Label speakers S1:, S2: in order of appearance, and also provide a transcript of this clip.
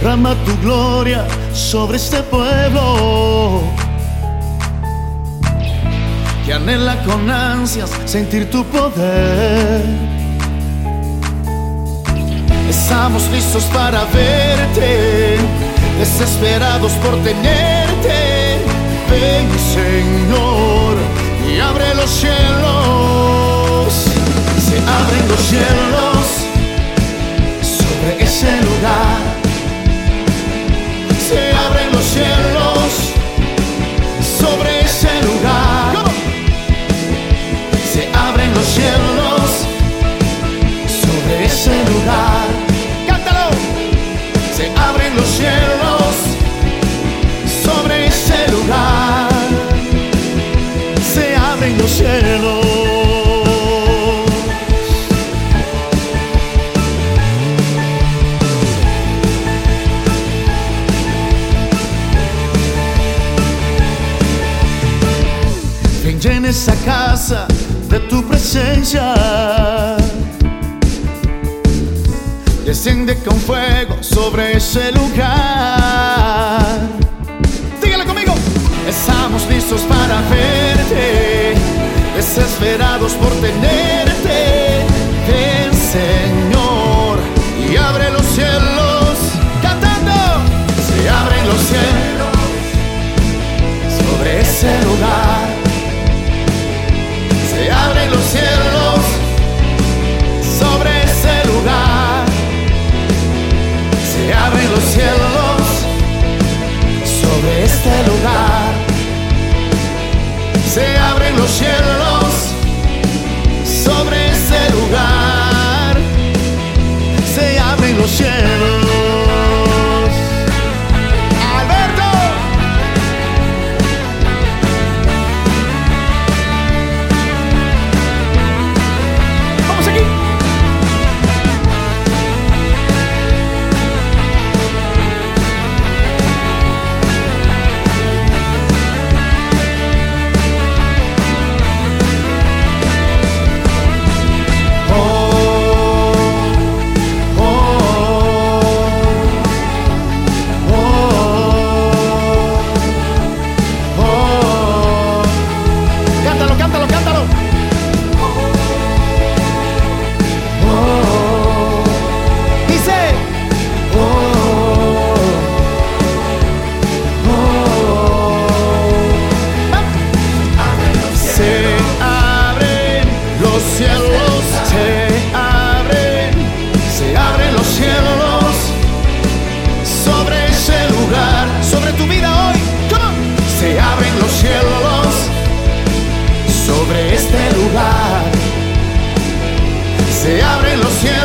S1: Derrama tu gloria sobre este pueblo que anhela con ansias sentir tu poder. Estamos listos para verte, desesperados por tenerte. Ven, Señor, cielos sobre ese lugar. Se abren los cielos sobre ese lugar. Cántalo. Se abren los cielos sobre ese lugar. Se abren los cielos. Llena esa casa de tu presencia. Desciende con fuego sobre ese lugar. Dígale conmigo. Estamos listos para verte, desesperados por tenerte. Abren los cielos sobre este lugar. Se abren los cielos sobre ese lugar. Se abren los cielos. Sobre este lugar. Se abren los cielos